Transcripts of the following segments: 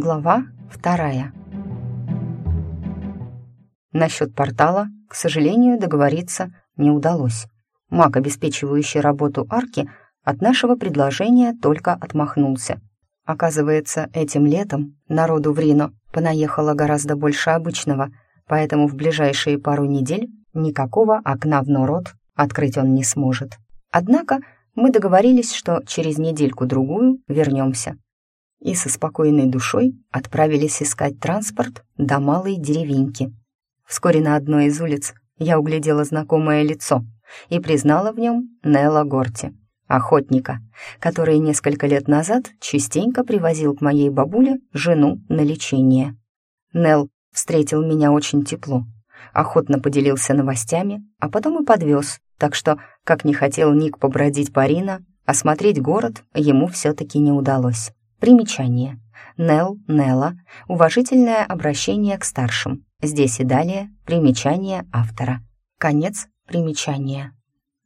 Глава вторая. Насчет портала, к сожалению, договориться не удалось. Маг, обеспечивающий работу арки, от нашего предложения только отмахнулся. Оказывается, этим летом народу в Рино понаехало гораздо больше обычного, поэтому в ближайшие пару недель никакого окна в Нород открыть он не сможет. Однако мы договорились, что через недельку-другую вернемся. И со спокойной душой отправились искать транспорт до малой деревеньки. Вскоре на одной из улиц я углядела знакомое лицо и признала в нем Нелла Горти, охотника, который несколько лет назад частенько привозил к моей бабуле жену на лечение. Нелл встретил меня очень тепло, охотно поделился новостями, а потом и подвез, так что, как не хотел Ник побродить по Рино, осмотреть город ему все-таки не удалось. Примечание. Нел, Нелла, уважительное обращение к старшим. Здесь и далее примечание автора. Конец примечания.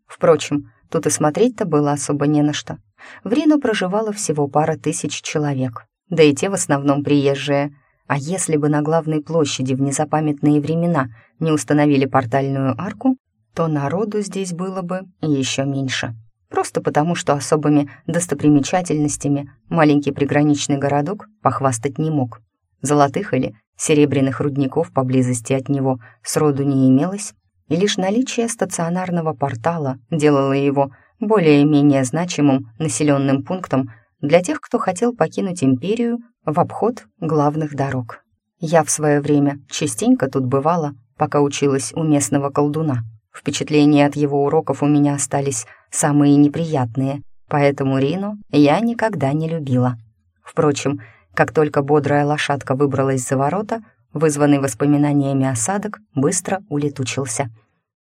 Впрочем, тут и смотреть-то было особо не на что. В Рино проживало всего пара тысяч человек, да и те в основном приезжие. А если бы на главной площади в незапамятные времена не установили портальную арку, то народу здесь было бы еще меньше. Просто потому, что особыми достопримечательностями маленький приграничный городок похвастать не мог. Золотых или серебряных рудников поблизости от него сроду не имелось, и лишь наличие стационарного портала делало его более-менее значимым населенным пунктом для тех, кто хотел покинуть империю в обход главных дорог. Я в свое время частенько тут бывала, пока училась у местного колдуна. Впечатления от его уроков у меня остались самые неприятные, поэтому Рину я никогда не любила. Впрочем, как только бодрая лошадка выбралась за ворота, вызванный воспоминаниями осадок быстро улетучился.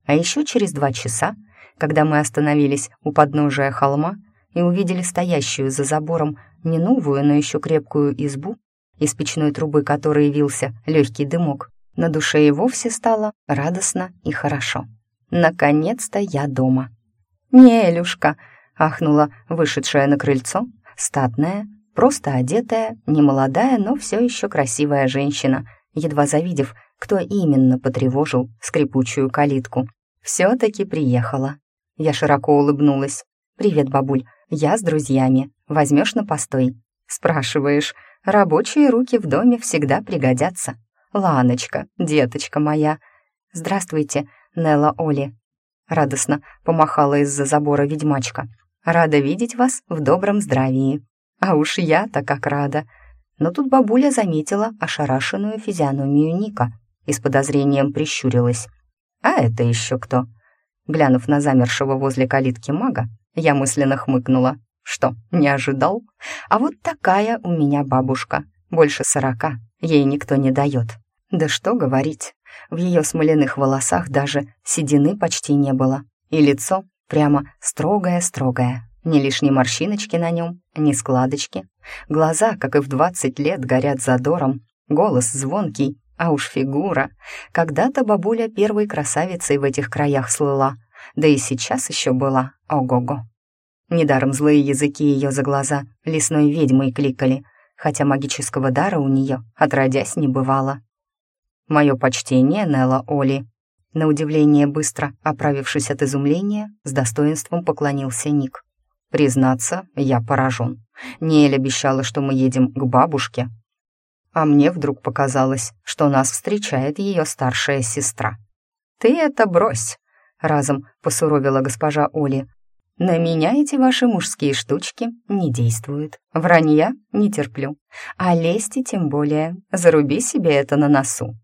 А еще через два часа, когда мы остановились у подножия холма и увидели стоящую за забором не новую, но еще крепкую избу, из печной трубы которой явился легкий дымок, на душе и вовсе стало радостно и хорошо. Наконец-то я дома. «Не, Элюшка!» — ахнула вышедшая на крыльцо, статная, просто одетая, немолодая, но все еще красивая женщина, едва завидев, кто именно потревожил скрипучую калитку. «Все-таки приехала». Я широко улыбнулась. «Привет, бабуль, я с друзьями. Возьмешь на постой?» «Спрашиваешь, рабочие руки в доме всегда пригодятся. Ланочка, деточка моя». «Здравствуйте, Нелла Оли». Радостно помахала из-за забора ведьмачка. «Рада видеть вас в добром здравии». «А уж я-то как рада!» Но тут бабуля заметила ошарашенную физиономию Ника и с подозрением прищурилась. «А это еще кто?» Глянув на замершего возле калитки мага, я мысленно хмыкнула. «Что, не ожидал? А вот такая у меня бабушка. Больше сорока. Ей никто не дает. Да что говорить, в ее смоляных волосах даже седины почти не было, и лицо прямо строгое-строгое, ни лишней морщиночки на нем, ни складочки. Глаза, как и в двадцать лет, горят задором, голос звонкий, а уж фигура. Когда-то бабуля первой красавицей в этих краях слыла, да и сейчас еще была, ого-го. Недаром злые языки ее за глаза лесной ведьмой кликали, хотя магического дара у нее отродясь не бывало. «Мое почтение, Нелла Оли». На удивление быстро, оправившись от изумления, с достоинством поклонился Ник. «Признаться, я поражен. Ниэль обещала, что мы едем к бабушке, а мне вдруг показалось, что нас встречает ее старшая сестра. «Ты это брось!» — разом посуровила госпожа Оли. «На меня эти ваши мужские штучки не действуют. Вранья не терплю. А лести тем более. Заруби себе это на носу.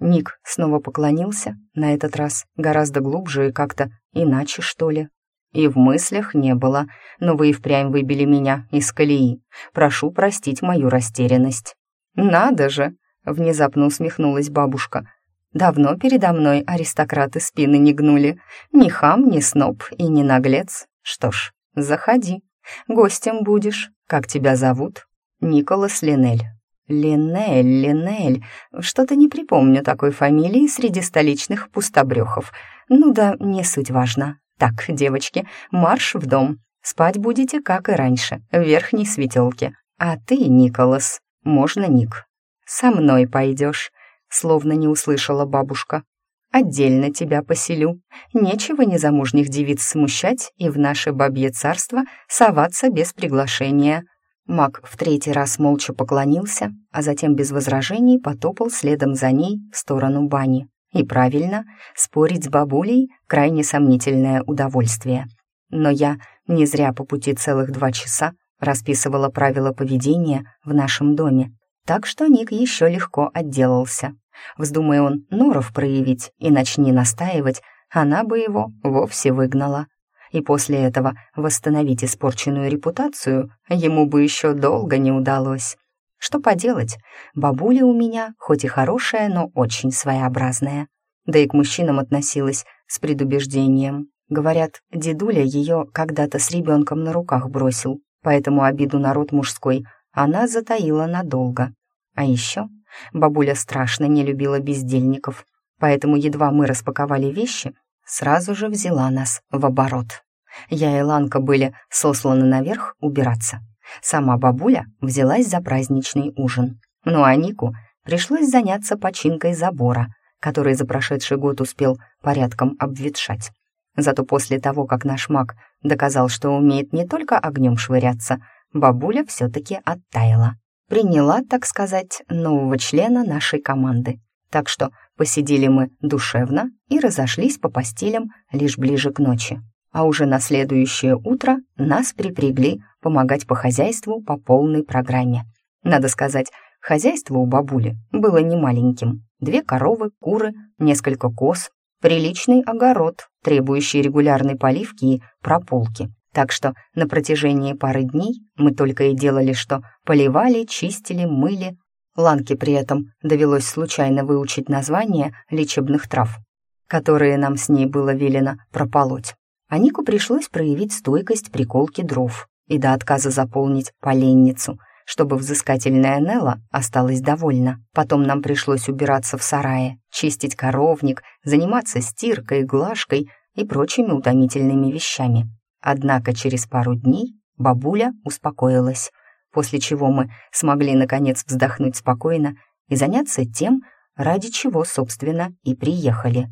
Ник снова поклонился, на этот раз гораздо глубже и как-то иначе, что ли. И в мыслях не было, но вы и впрямь выбили меня из колеи. Прошу простить мою растерянность. «Надо же!» — внезапно усмехнулась бабушка. «Давно передо мной аристократы спины не гнули. Ни хам, ни сноб и ни наглец. Что ж, заходи. Гостем будешь. Как тебя зовут?» «Николас Линель». Линель, Линель. Что-то не припомню такой фамилии среди столичных пустобрехов. Ну да, не суть важно. Так, девочки, марш в дом. Спать будете, как и раньше, в верхней светелке. А ты, Николас, можно, Ник?» «Со мной пойдешь», — словно не услышала бабушка. «Отдельно тебя поселю. Нечего незамужних девиц смущать и в наше бабье царство соваться без приглашения». Маг в третий раз молча поклонился, а затем без возражений потопал следом за ней в сторону бани. И правильно, спорить с бабулей — крайне сомнительное удовольствие. Но я не зря по пути целых два часа расписывала правила поведения в нашем доме, так что Ник еще легко отделался. Вздумай он норов проявить и начни настаивать, она бы его вовсе выгнала. И после этого восстановить испорченную репутацию ему бы еще долго не удалось. Что поделать, бабуля у меня хоть и хорошая, но очень своеобразная. Да и к мужчинам относилась с предубеждением. Говорят, дедуля ее когда-то с ребенком на руках бросил, поэтому обиду народ мужской она затаила надолго. А еще бабуля страшно не любила бездельников, поэтому едва мы распаковали вещи, сразу же взяла нас в оборот. Я и Ланка были сосланы наверх убираться. Сама бабуля взялась за праздничный ужин. Ну а Нику пришлось заняться починкой забора, который за прошедший год успел порядком обветшать. Зато после того, как наш маг доказал, что умеет не только огнем швыряться, бабуля все-таки оттаяла. Приняла, так сказать, нового члена нашей команды. Так что посидели мы душевно и разошлись по постелям лишь ближе к ночи. А уже на следующее утро нас припрягли помогать по хозяйству по полной программе. Надо сказать, хозяйство у бабули было немаленьким. Две коровы, куры, несколько коз, приличный огород, требующий регулярной поливки и прополки. Так что на протяжении пары дней мы только и делали, что поливали, чистили, мыли. Ланке при этом довелось случайно выучить название лечебных трав, которые нам с ней было велено прополоть. А Нику пришлось проявить стойкость при колке дров и до отказа заполнить поленницу — чтобы взыскательная Нелла осталась довольна. Потом нам пришлось убираться в сарае, чистить коровник, заниматься стиркой, глажкой и прочими утомительными вещами. Однако через пару дней бабуля успокоилась, после чего мы смогли наконец вздохнуть спокойно и заняться тем, ради чего, собственно, и приехали.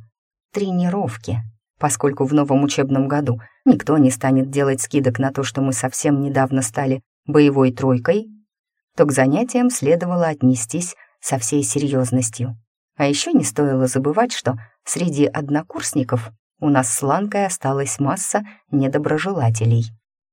Тренировки. Поскольку в новом учебном году никто не станет делать скидок на то, что мы совсем недавно стали боевой тройкой, то к занятиям следовало отнестись со всей серьезностью. А еще не стоило забывать, что среди однокурсников у нас с Ланкой осталась масса недоброжелателей.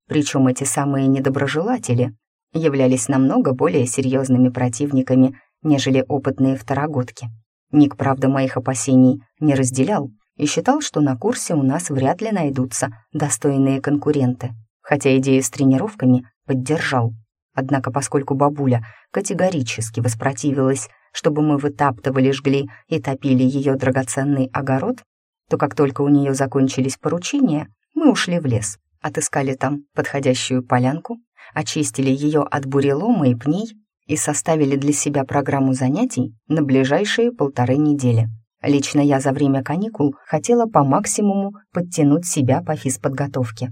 Причем эти самые недоброжелатели являлись намного более серьезными противниками, нежели опытные второгодки. Ник, правда, моих опасений не разделял и считал, что на курсе у нас вряд ли найдутся достойные конкуренты, хотя идею с тренировками поддержал. Однако, поскольку бабуля категорически воспротивилась, чтобы мы вытаптывали, жгли и топили ее драгоценный огород, то как только у нее закончились поручения, мы ушли в лес, отыскали там подходящую полянку, очистили ее от бурелома и пней и составили для себя программу занятий на ближайшие полторы недели. Лично я за время каникул хотела по максимуму подтянуть себя по физподготовке.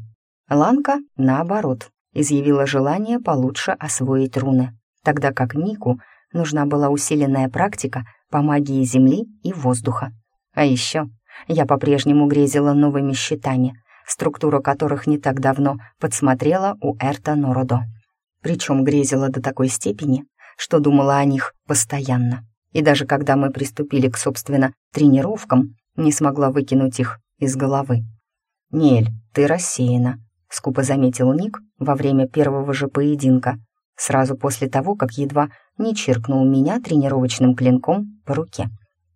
Ланка, наоборот, изъявила желание получше освоить руны, тогда как Нику нужна была усиленная практика по магии земли и воздуха. А еще я по-прежнему грезила новыми щитами, структуру которых не так давно подсмотрела у Эрта Нородо. Причем грезила до такой степени, что думала о них постоянно. И даже когда мы приступили к, собственно, тренировкам, не смогла выкинуть их из головы. «Нель, ты рассеяна», скупо заметил Ник во время первого же поединка, сразу после того, как едва не чиркнул меня тренировочным клинком по руке.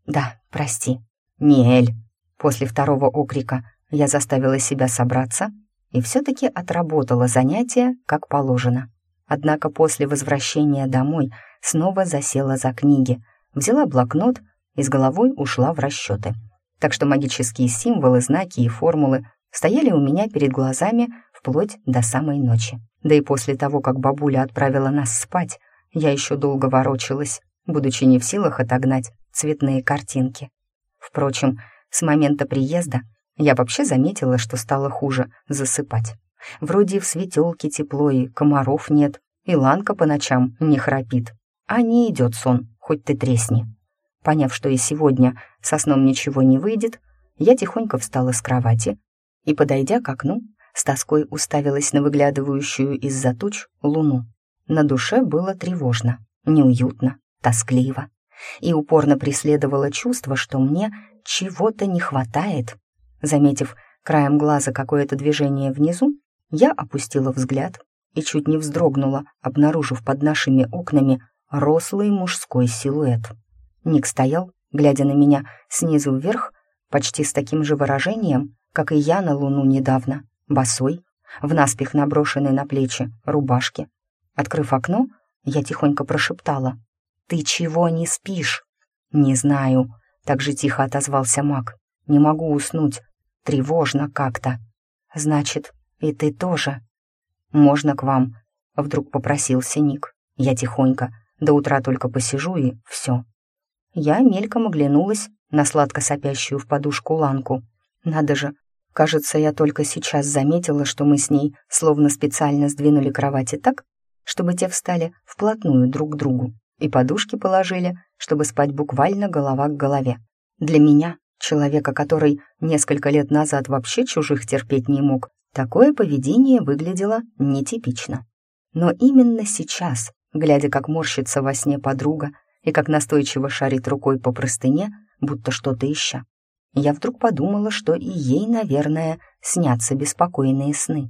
«Да, прости». «Ниэль!» После второго окрика я заставила себя собраться и все-таки отработала занятие, как положено. Однако после возвращения домой снова засела за книги, взяла блокнот и с головой ушла в расчеты. Так что магические символы, знаки и формулы стояли у меня перед глазами вплоть до самой ночи. Да и после того, как бабуля отправила нас спать, я еще долго ворочалась, будучи не в силах отогнать цветные картинки. Впрочем, с момента приезда я вообще заметила, что стало хуже засыпать. Вроде в светелке тепло и комаров нет, и Ланка по ночам не храпит. а не идет сон, хоть ты тресни. Поняв, что и сегодня со сном ничего не выйдет, я тихонько встала с кровати и, подойдя к окну, с тоской уставилась на выглядывающую из-за туч луну. На душе было тревожно, неуютно, тоскливо, и упорно преследовало чувство, что мне чего-то не хватает. Заметив краем глаза какое-то движение внизу, я опустила взгляд и чуть не вздрогнула, обнаружив под нашими окнами рослый мужской силуэт. Ник стоял, глядя на меня снизу вверх, почти с таким же выражением, как и я на луну недавно, босой, в наспех наброшенной на плечи рубашке. Открыв окно, я тихонько прошептала. «Ты чего не спишь?» «Не знаю», — так же тихо отозвался маг. «Не могу уснуть. Тревожно как-то». «Значит, и ты тоже?» «Можно к вам?» — вдруг попросился Ник. Я тихонько. До утра только посижу и все. Я мельком оглянулась на сладко сопящую в подушку Ланку. Надо же, кажется, я только сейчас заметила, что мы с ней словно специально сдвинули кровати так, чтобы те встали вплотную друг к другу, и подушки положили, чтобы спать буквально голова к голове. Для меня, человека, который несколько лет назад вообще чужих терпеть не мог, такое поведение выглядело нетипично. Но именно сейчас, глядя, как морщится во сне подруга и как настойчиво шарит рукой по простыне, будто что-то ища, я вдруг подумала, что и ей, наверное, снятся беспокойные сны.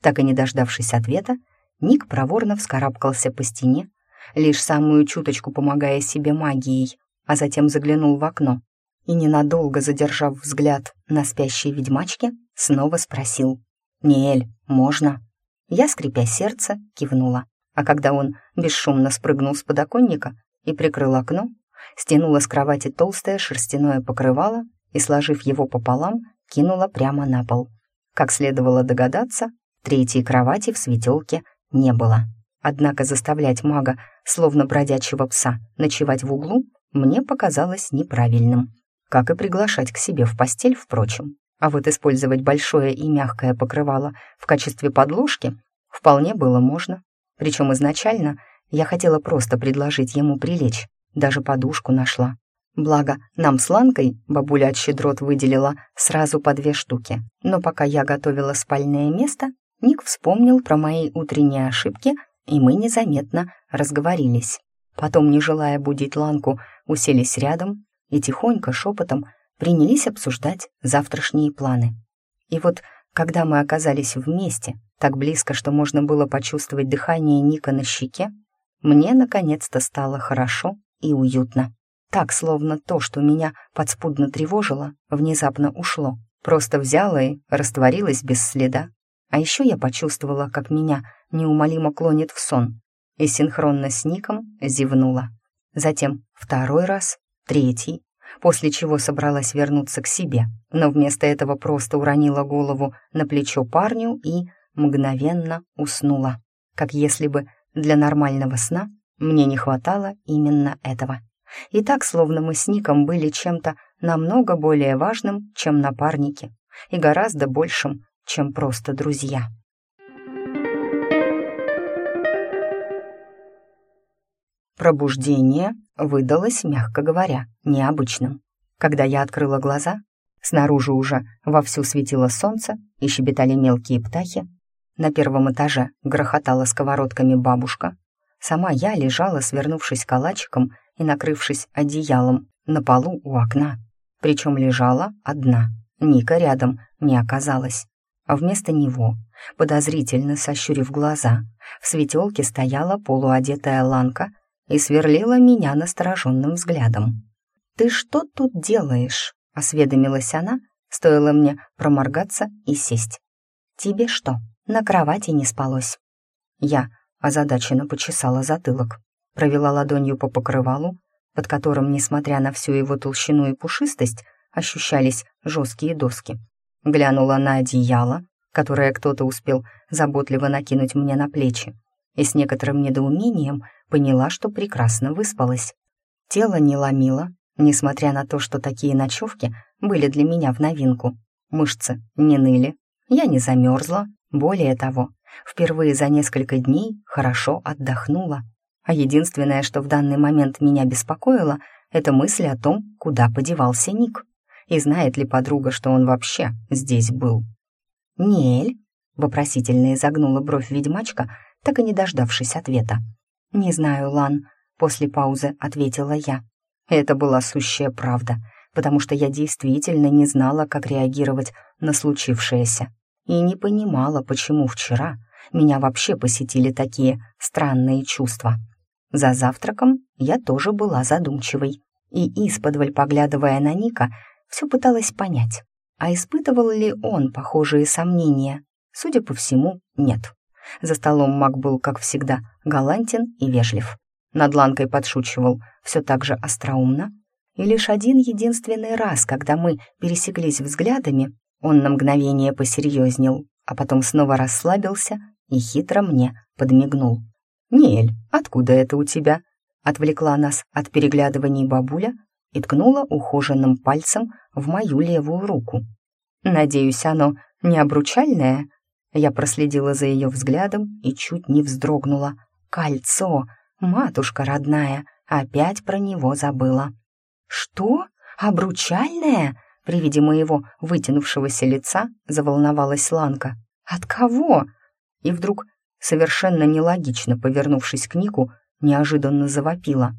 Так и не дождавшись ответа, Ник проворно вскарабкался по стене, лишь самую чуточку помогая себе магией, а затем заглянул в окно и, ненадолго задержав взгляд на спящей ведьмачке, снова спросил «Ниэль, можно?» Я, скрипя сердце, кивнула, а когда он бесшумно спрыгнул с подоконника и прикрыл окно, стянула с кровати толстое шерстяное покрывало и, сложив его пополам, кинула прямо на пол. Как следовало догадаться, третьей кровати в светелке не было. Однако заставлять мага, словно бродячего пса, ночевать в углу мне показалось неправильным. Как и приглашать к себе в постель, впрочем. А вот использовать большое и мягкое покрывало в качестве подложки вполне было можно. Причем изначально я хотела просто предложить ему прилечь, даже подушку нашла. Благо, нам с Ланкой бабуля от щедрот выделила сразу по две штуки. Но пока я готовила спальное место, Ник вспомнил про мои утренние ошибки, и мы незаметно разговорились. Потом, не желая будить Ланку, уселись рядом и тихонько, шепотом принялись обсуждать завтрашние планы. И вот, когда мы оказались вместе, так близко, что можно было почувствовать дыхание Ника на щеке, мне наконец-то стало хорошо и уютно. Так, словно то, что меня подспудно тревожило, внезапно ушло. Просто взяло и растворилось без следа. А еще я почувствовала, как меня неумолимо клонит в сон, и синхронно с Ником зевнула. Затем второй раз, третий, после чего собралась вернуться к себе, но вместо этого просто уронила голову на плечо парню и мгновенно уснула, как если бы для нормального сна мне не хватало именно этого. И так, словно мы с Ником были чем-то намного более важным, чем напарники, и гораздо большим, чем просто друзья. Пробуждение выдалось, мягко говоря, необычным. Когда я открыла глаза, снаружи уже вовсю светило солнце и щебетали мелкие птахи. На первом этаже грохотала сковородками бабушка. Сама я лежала, свернувшись калачиком и накрывшись одеялом на полу у окна. Причем лежала одна. Ника рядом не оказалась а вместо него, подозрительно сощурив глаза, в светелке стояла полуодетая Ланка и сверлила меня настороженным взглядом. «Ты что тут делаешь?» — осведомилась она, стоило мне проморгаться и сесть. «Тебе что, на кровати не спалось?» Я озадаченно почесала затылок, провела ладонью по покрывалу, под которым, несмотря на всю его толщину и пушистость, ощущались жесткие доски, глянула на одеяло, которое кто-то успел заботливо накинуть мне на плечи, и с некоторым недоумением поняла, что прекрасно выспалась. Тело не ломило, несмотря на то, что такие ночевки были для меня в новинку. Мышцы не ныли, я не замерзла, более того, впервые за несколько дней хорошо отдохнула. А единственное, что в данный момент меня беспокоило, это мысль о том, куда подевался Ник. И знает ли подруга, что он вообще здесь был. «Нель?» — вопросительно изогнула бровь ведьмачка, так и не дождавшись ответа. «Не знаю, Лан», — после паузы ответила я. Это была сущая правда, потому что я действительно не знала, как реагировать на случившееся. И не понимала, почему вчера меня вообще посетили такие странные чувства. За завтраком я тоже была задумчивой и, исподволь поглядывая на Ника, все пыталась понять, а испытывал ли он похожие сомнения. Судя по всему, нет. За столом Мак был, как всегда, галантен и вежлив. Над Ланкой подшучивал все так же остроумно. И лишь один единственный раз, когда мы пересеклись взглядами, он на мгновение посерьезнел, а потом снова расслабился и хитро мне подмигнул. «Нель, откуда это у тебя?» Отвлекла нас от переглядываний бабуля и ткнула ухоженным пальцем в мою левую руку. «Надеюсь, оно не обручальное?» Я проследила за ее взглядом и чуть не вздрогнула. «Кольцо! Матушка родная! Опять про него забыла!» «Что? Обручальное?» При виде моего вытянувшегося лица заволновалась Ланка. «От кого?» И вдруг, совершенно нелогично повернувшись к Нику, неожиданно завопила.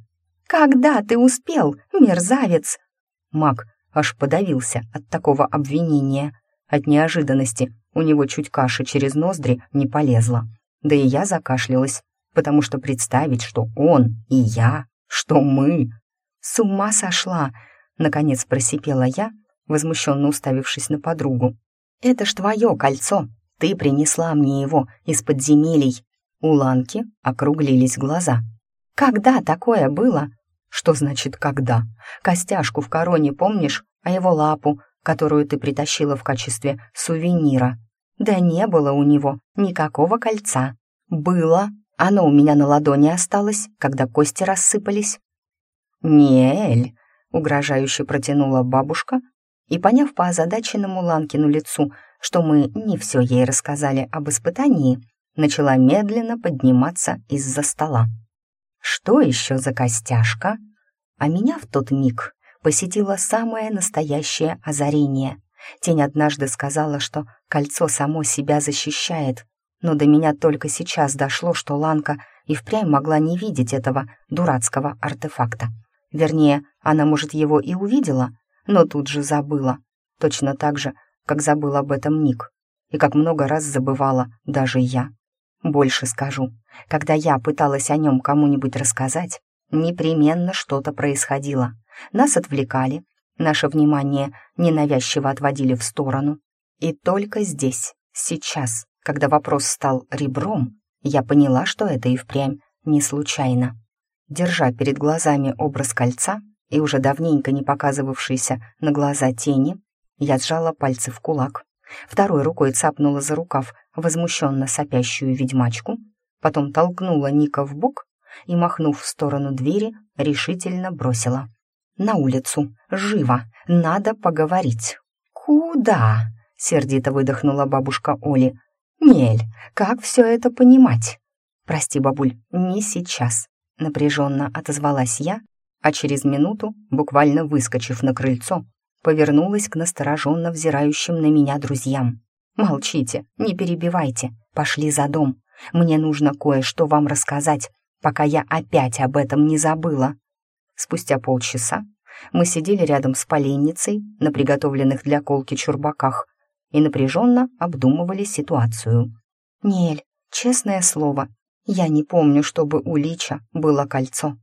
«Когда ты успел, мерзавец?» Маг аж подавился от такого обвинения. От неожиданности у него чуть каша через ноздри не полезла. Да и я закашлялась, потому что представить, что он и я, что мы... С ума сошла! Наконец просипела я, возмущенно уставившись на подругу. «Это ж твое кольцо! Ты принесла мне его из подземелий!» У Ланки округлились глаза. «Когда такое было?» «Что значит «когда»? Костяшку в короне помнишь, а его лапу, которую ты притащила в качестве сувенира?» «Да не было у него никакого кольца». «Было. Оно у меня на ладони осталось, когда кости рассыпались». «Неэль», — угрожающе протянула бабушка, и, поняв по озадаченному Ланкину лицу, что мы не все ей рассказали об испытании, начала медленно подниматься из-за стола. Что еще за костяшка? А меня в тот миг посетило самое настоящее озарение. Тень однажды сказала, что кольцо само себя защищает, но до меня только сейчас дошло, что Ланка и впрямь могла не видеть этого дурацкого артефакта. Вернее, она, может, его и увидела, но тут же забыла. Точно так же, как забыл об этом Ник. И как много раз забывала даже я. Больше скажу, когда я пыталась о нем кому-нибудь рассказать, непременно что-то происходило. Нас отвлекали, наше внимание ненавязчиво отводили в сторону. И только здесь, сейчас, когда вопрос стал ребром, я поняла, что это и впрямь не случайно. Держа перед глазами образ кольца, и уже давненько не показывавшейся на глаза тени, я сжала пальцы в кулак. Второй рукой цапнула за рукав возмущенно сопящую ведьмачку, потом толкнула Ника в бок и, махнув в сторону двери, решительно бросила. «На улицу! Живо! Надо поговорить!» «Куда?» — сердито выдохнула бабушка Оли. «Нель, как все это понимать?» «Прости, бабуль, не сейчас», — напряженно отозвалась я, а через минуту, буквально выскочив на крыльцо, повернулась к настороженно взирающим на меня друзьям. «Молчите, не перебивайте, пошли за дом. Мне нужно кое-что вам рассказать, пока я опять об этом не забыла». Спустя полчаса мы сидели рядом с поленницей на приготовленных для колки чурбаках и напряженно обдумывали ситуацию. «Нель, честное слово, я не помню, чтобы у Лича было кольцо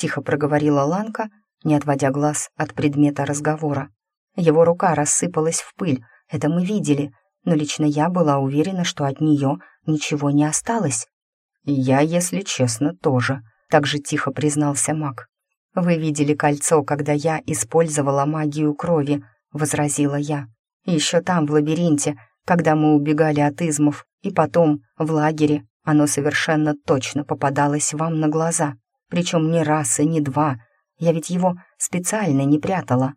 тихо проговорила Ланка, не отводя глаз от предмета разговора. Его рука рассыпалась в пыль, это мы видели, но лично я была уверена, что от нее ничего не осталось. «Я, если честно, тоже», — так же тихо признался маг. «Вы видели кольцо, когда я использовала магию крови», — возразила я. «Еще там, в лабиринте, когда мы убегали от измов, и потом, в лагере, оно совершенно точно попадалось вам на глаза причем не раз и не два. Я ведь его специально не прятала.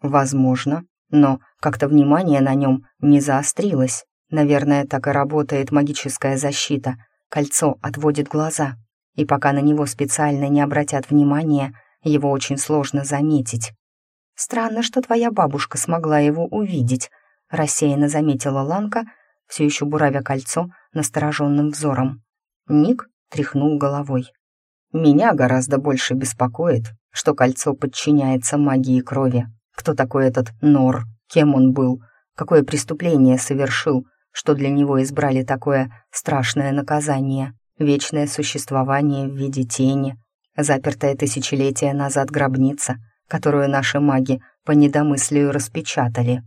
Возможно, но как-то внимание на нем не заострилось. Наверное, так и работает магическая защита. Кольцо отводит глаза. и пока на него специально не обратят внимания, его очень сложно заметить. «Странно, что твоя бабушка смогла его увидеть», — рассеянно заметила Ланка, все еще буравя кольцо настороженным взором. Ник тряхнул головой. «Меня гораздо больше беспокоит, что кольцо подчиняется магии крови. Кто такой этот Нор? Кем он был? Какое преступление совершил, что для него избрали такое страшное наказание? Вечное существование в виде тени, запертая тысячелетия назад гробница, которую наши маги по недомыслию распечатали.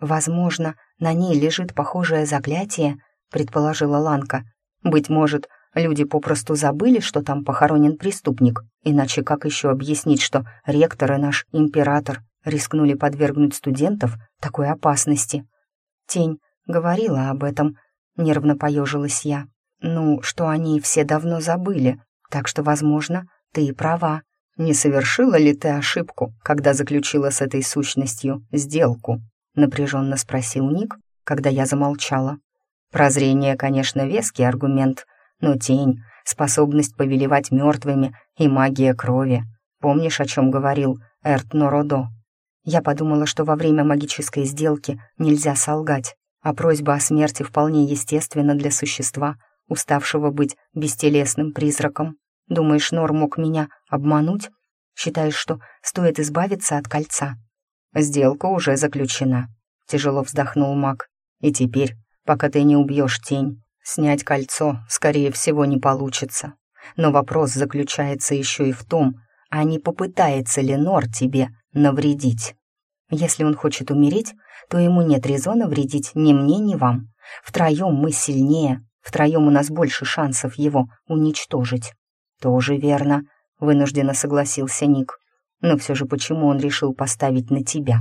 Возможно, на ней лежит похожее заклятие, предположила Ланка. Быть может, люди попросту забыли, что там похоронен преступник, иначе как еще объяснить, что ректор и наш император рискнули подвергнуть студентов такой опасности? Тень говорила об этом, нервно поежилась я. Ну, что они все давно забыли, так что, возможно, ты права. Не совершила ли ты ошибку, когда заключила с этой сущностью сделку? Напряженно спросил Ник, когда я замолчала. Прозрение, конечно, веский аргумент, но тень, способность повелевать мертвыми и магия крови. Помнишь, о чем говорил Эрт Нородо? Я подумала, что во время магической сделки нельзя солгать, а просьба о смерти вполне естественна для существа, уставшего быть бестелесным призраком. Думаешь, Нор мог меня обмануть? Считаешь, что стоит избавиться от кольца? Сделка уже заключена. Тяжело вздохнул маг. И теперь, пока ты не убьешь тень, снять кольцо, скорее всего, не получится. Но вопрос заключается еще и в том, а не попытается ли Нор тебе навредить. Если он хочет умереть, то ему нет резона вредить ни мне, ни вам. Втроем мы сильнее, втроем у нас больше шансов его уничтожить. Тоже верно, вынужденно согласился Ник. Но все же почему он решил поставить на тебя?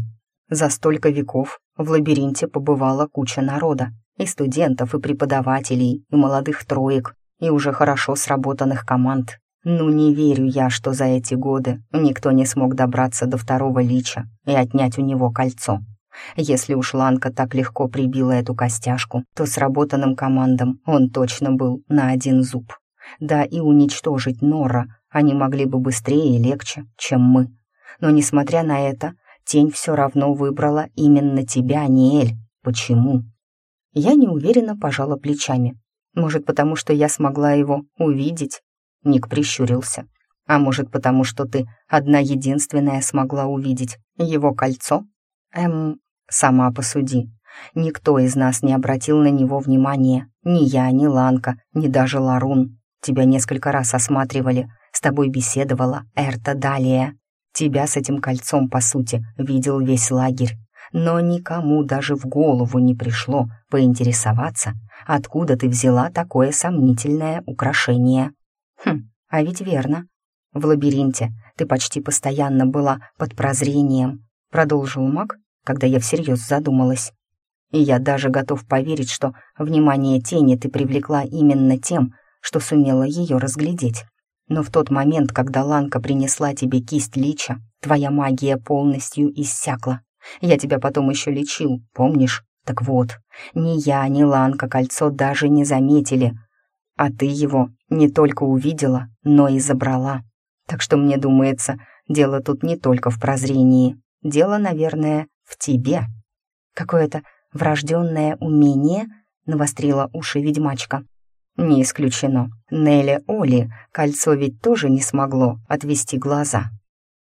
За столько веков в лабиринте побывала куча народа, и студентов, и преподавателей, и молодых троек, и уже хорошо сработанных команд. Ну, не верю я, что за эти годы никто не смог добраться до второго лича и отнять у него кольцо. Если уж Ланка так легко прибила эту костяшку, то сработанным командам он точно был на один зуб. Да и уничтожить Нора они могли бы быстрее и легче, чем мы. Но, несмотря на это, тень все равно выбрала именно тебя, Ниэль. Почему? Я неуверенно пожала плечами. Может, потому что я смогла его увидеть? Ник прищурился. А может, потому что ты одна единственная смогла увидеть его кольцо? Эм, сама посуди. Никто из нас не обратил на него внимания. Ни я, ни Ланка, ни даже Ларун. Тебя несколько раз осматривали, с тобой беседовала Эрта Далия. Тебя с этим кольцом, по сути, видел весь лагерь. Но никому даже в голову не пришло поинтересоваться, откуда ты взяла такое сомнительное украшение. Хм, а ведь верно. В лабиринте ты почти постоянно была под прозрением, продолжил маг, когда я всерьез задумалась. И я даже готов поверить, что внимание тени ты привлекла именно тем, что сумела ее разглядеть. Но в тот момент, когда Ланка принесла тебе кисть лича, твоя магия полностью иссякла. Я тебя потом еще лечил, помнишь? Так вот, ни я, ни Ланка кольцо даже не заметили, а ты его не только увидела, но и забрала. Так что мне думается, дело тут не только в прозрении. Дело, наверное, в тебе. Какое-то врожденное умение, навострила уши ведьмачка. Не исключено. Нелли Оли кольцо ведь тоже не смогло отвести глаза.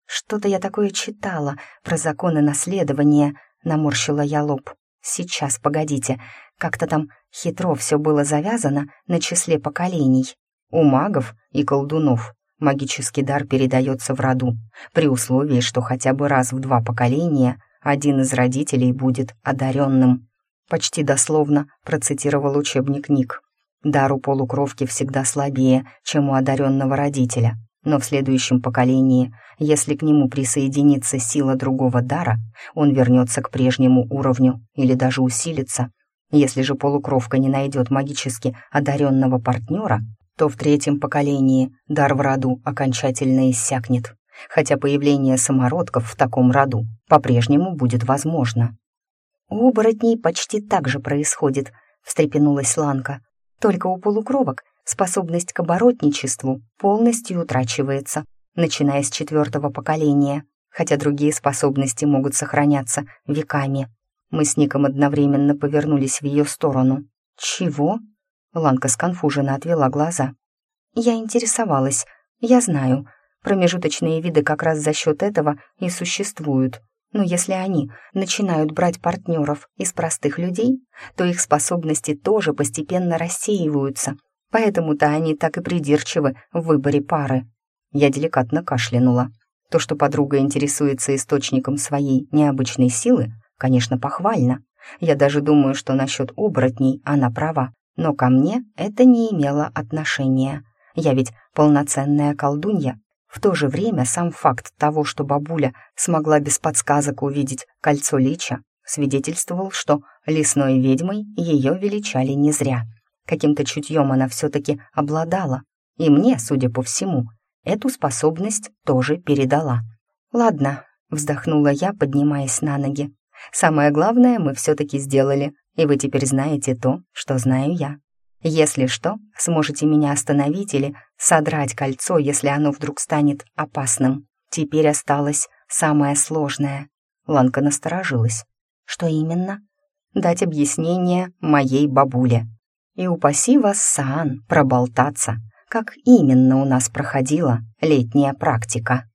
Что-то я такое читала про законы наследования, наморщила я лоб. Сейчас, погодите, как-то там хитро все было завязано на числе поколений. У магов и колдунов магический дар передается в роду, при условии, что хотя бы раз в два поколения один из родителей будет одаренным. Почти дословно процитировал учебник Ник. Дар у полукровки всегда слабее, чем у одаренного родителя, но в следующем поколении, если к нему присоединится сила другого дара, он вернется к прежнему уровню или даже усилится. Если же полукровка не найдет магически одаренного партнера, то в третьем поколении дар в роду окончательно иссякнет, хотя появление самородков в таком роду по-прежнему будет возможно. «У оборотней почти так же происходит», — встрепенулась Ланка. «Только у полукровок способность к оборотничеству полностью утрачивается, начиная с четвертого поколения, хотя другие способности могут сохраняться веками. Мы с Ником одновременно повернулись в ее сторону. «Чего?» Ланка сконфуженно отвела глаза. «Я интересовалась. Я знаю. Промежуточные виды как раз за счет этого и существуют. Но если они начинают брать партнеров из простых людей, то их способности тоже постепенно рассеиваются. Поэтому-то они так и придирчивы в выборе пары. Я деликатно кашлянула. То, что подруга интересуется источником своей необычной силы, конечно, похвально. Я даже думаю, что насчет оборотней она права. Но ко мне это не имело отношения. Я ведь полноценная колдунья, в то же время сам факт того, что бабуля смогла без подсказок увидеть кольцо лича, свидетельствовал, что лесной ведьмой ее величали не зря. Каким-то чутьем она все-таки обладала, и мне, судя по всему, эту способность тоже передала. «Ладно», — вздохнула я, поднимаясь на ноги. «Самое главное мы все-таки сделали, и вы теперь знаете то, что знаю я». Если что, сможете меня остановить или содрать кольцо, если оно вдруг станет опасным. Теперь осталось самое сложное. Ланка насторожилась. Что именно? Дать объяснение моей бабуле. И упаси вас, Саан, проболтаться, как именно у нас проходила летняя практика.